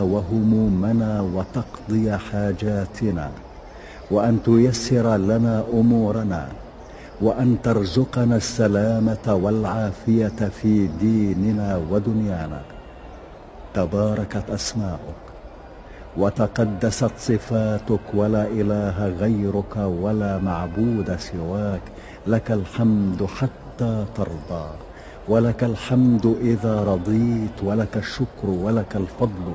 وهمومنا وتقضي حاجاتنا وأن تيسر لنا أمورنا وأن ترزقنا السلامة والعافية في ديننا ودنيانا. تباركت أسماؤك وتقدست صفاتك ولا إله غيرك ولا معبود سواك. لك الحمد حتى ترضى ولك الحمد إذا رضيت ولك الشكر ولك الفضل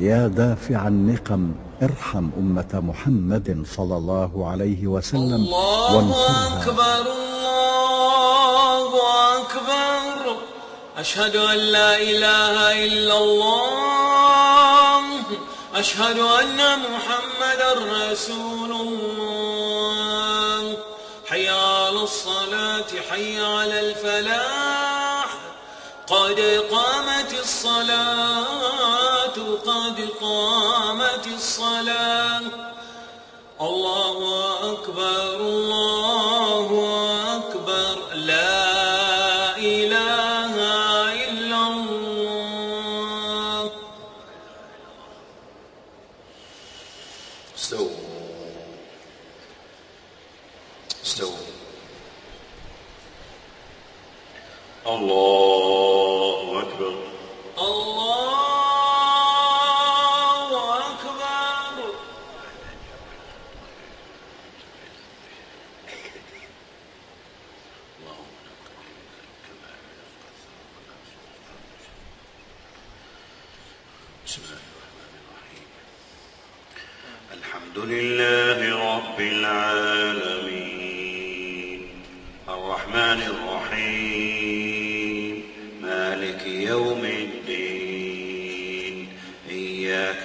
يا دافع النقم ارحم أمة محمد صلى الله عليه وسلم الله وانصرها. أكبر الله أكبر. أشهد أن لا إله إلا الله. أشهد أن محمدا رسول الله. حي على الصلاة حي على الفلاح. قامت الصلاة. الله أكبر الله أكبر. لا إله إلا الله. استووا. استووا. الله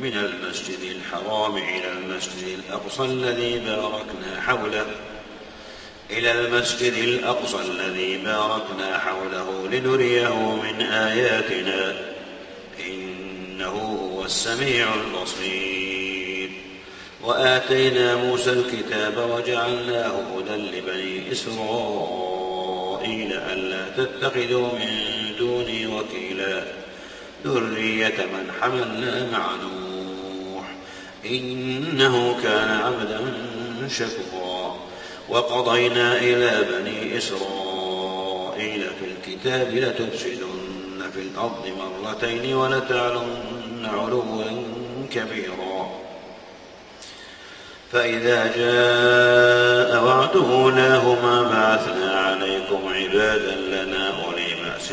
من المسجد الحرام إلى المسجد الأقصى الذي باركنا حوله إلى المسجد الأقصى الذي باركنا حوله لنريه من آياتنا إنه هو السميع البصير. وآتينا موسى الكتاب وجعلناه هدى لبني إسرائيل ألا تتخذوا من دوني وكيلا. ذرية من حملنا مع نوح. إنه كان عبدا شكورا. وقضينا إلى بني إسرائيل في الكتاب لتفسدن في الأرض مرتين ولتعلن علوا كبيرا. فإذا جاء وعد أولاهما بعثنا عليكم عبادا لنا أولي بأس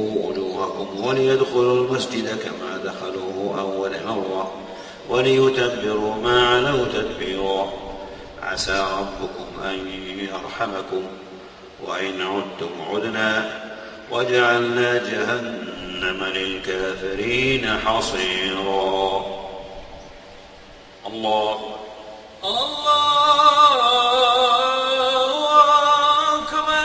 ليسوءوا وجوهكم وليدخلوا المسجد كما دخلوه أول مرة وليتبروا ما علوا تدبيرا. عسى ربكم أن يرحمكم. وإن عدتم عدنا وجعلنا جهنم للكافرين حصيرا. الله الله أكبر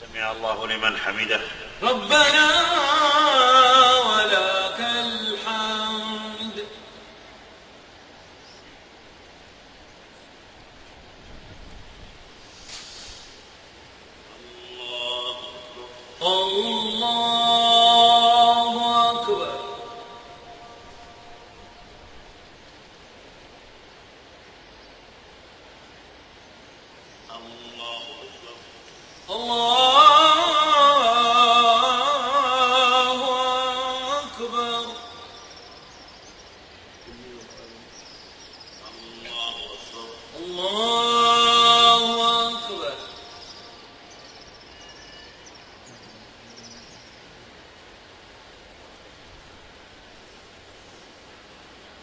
سمع الله لمن حمده. ربنا ولك الحمد الله أكبر الله أكبر الله أكبر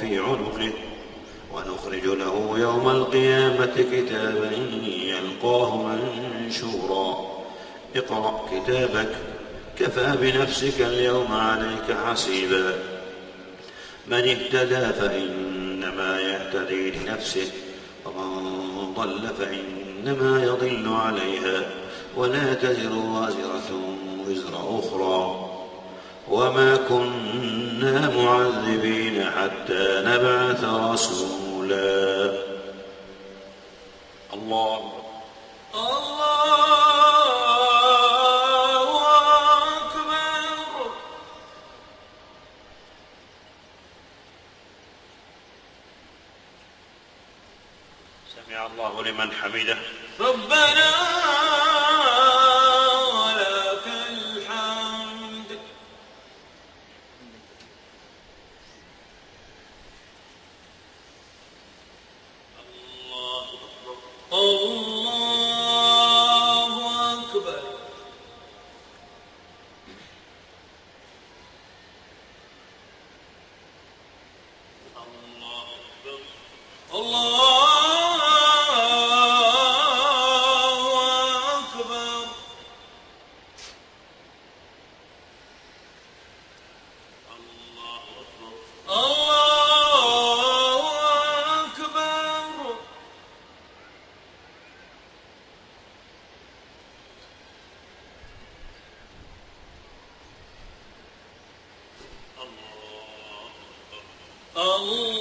في عنقه ونخرج له يوم القيامة كتابا يلقاه منشورا. اقرأ كتابك كفى بنفسك اليوم عليك حسيبا. من اهتدى فإنما يهتدي لنفسه ومن ضل فإنما يضل عليها. ولا تزر وازرة وزر أخرى. وما كنا معذبين حتى نبعث رسولا. الله الله أكبر. سمع الله لمن حمده. ربنا Allah.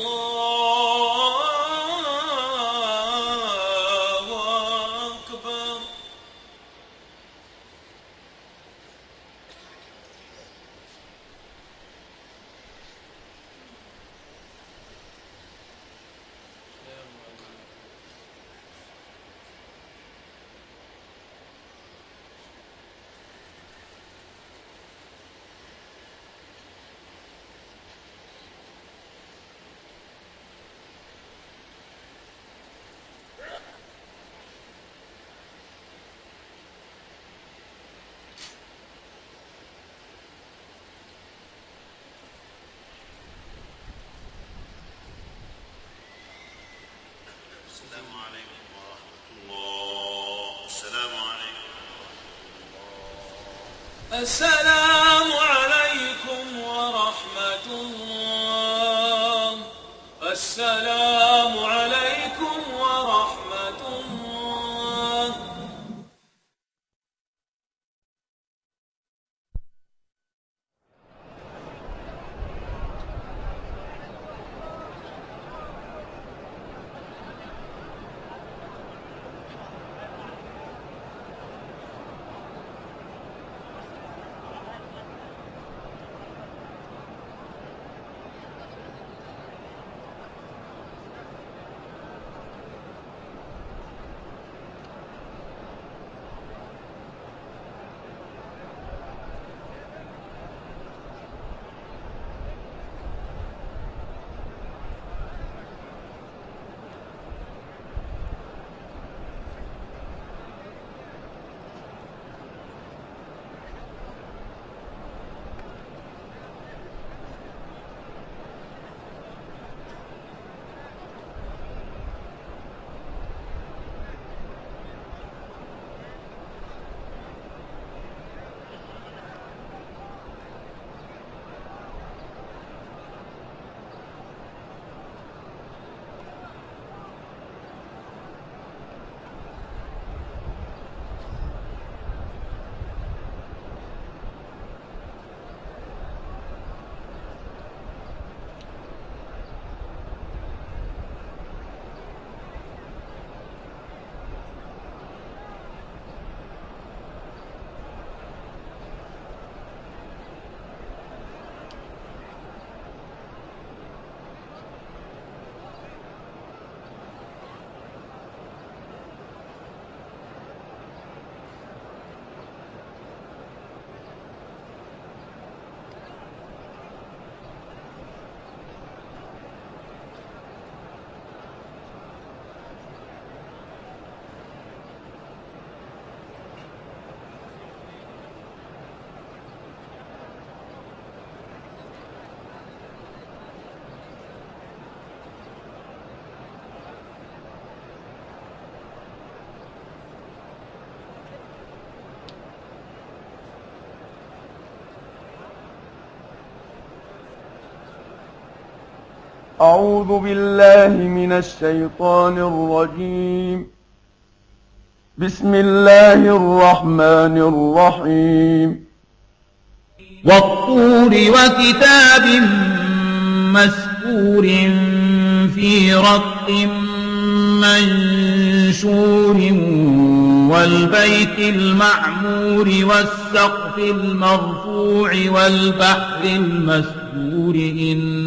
السلام أعوذ بالله من الشيطان الرجيم. بسم الله الرحمن الرحيم. والطور وكتاب مسكور في رق منشور والبيت المعمور والسقف المرفوع والبحر المسجور إن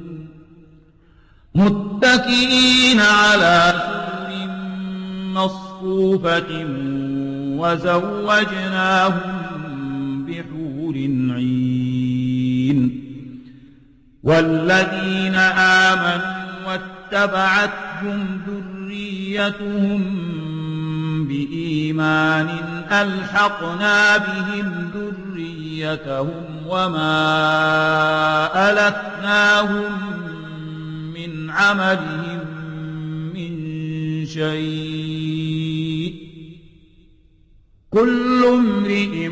متكئين على سور مصفوفة وزوجناهم بحور عين. والذين آمنوا واتبعتهم ذريتهم بإيمان ألحقنا بهم ذريتهم وما ألتناهم عملهم من شيء. كل امرئ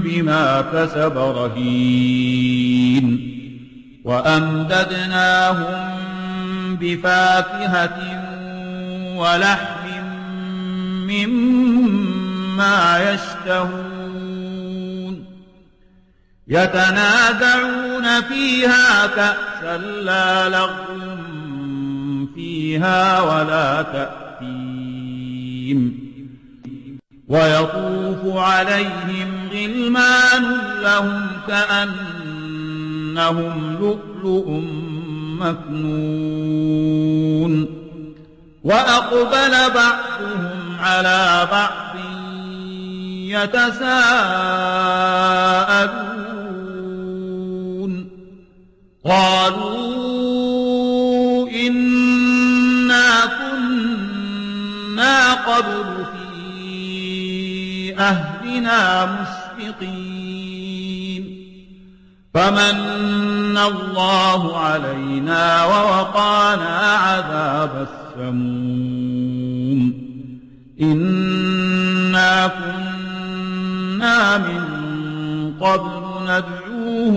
بما كسب رهين. وأمددناهم بفاكهة ولحم مما يشتهون. يتنازعون فيها كأسا لا لغو فيها ولا تأثيم. ويطوف عليهم غلمان لهم كأنهم لؤلؤ مكنون. وأقبل بعضهم على بعض يتساءلون قالوا إنا كنا قبل في أهلنا مشفقين فمن الله علينا ووقانا عذاب السموم. إنا كنا من قبل ندعوه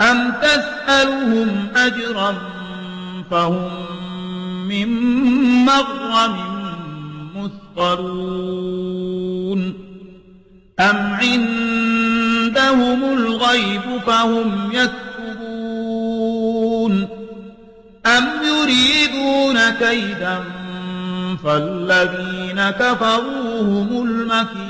أم تسألهم أجرا فهم من مغرم مثقلون أم عندهم الغيب فهم يكتبون أم يريدون كيدا فالذين كفروا هم المكيدون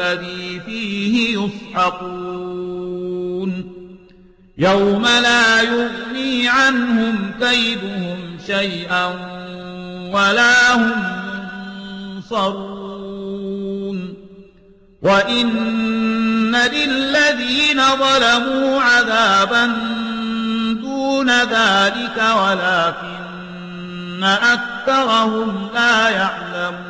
الذي فيه يصحقون. يوم لا يغني عنهم كيدهم شيئا ولا هم ينصرون. وإن للذين ظلموا عذابا دون ذلك ولكن أكثرهم لا يعلمون.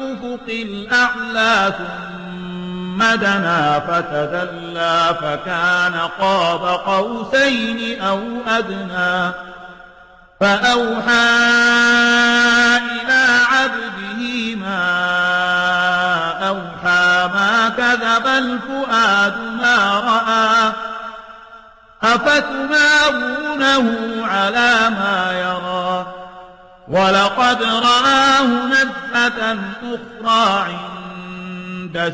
بالأفق الأعلى ثم دنا فتدلى فكان قاب قوسين أو أدنى فأوحى إلى عبده ما أوحى ما كذب الفؤاد ما رأى أفتمارونه على ما يرى ولقد رآه نزلة أخرى عند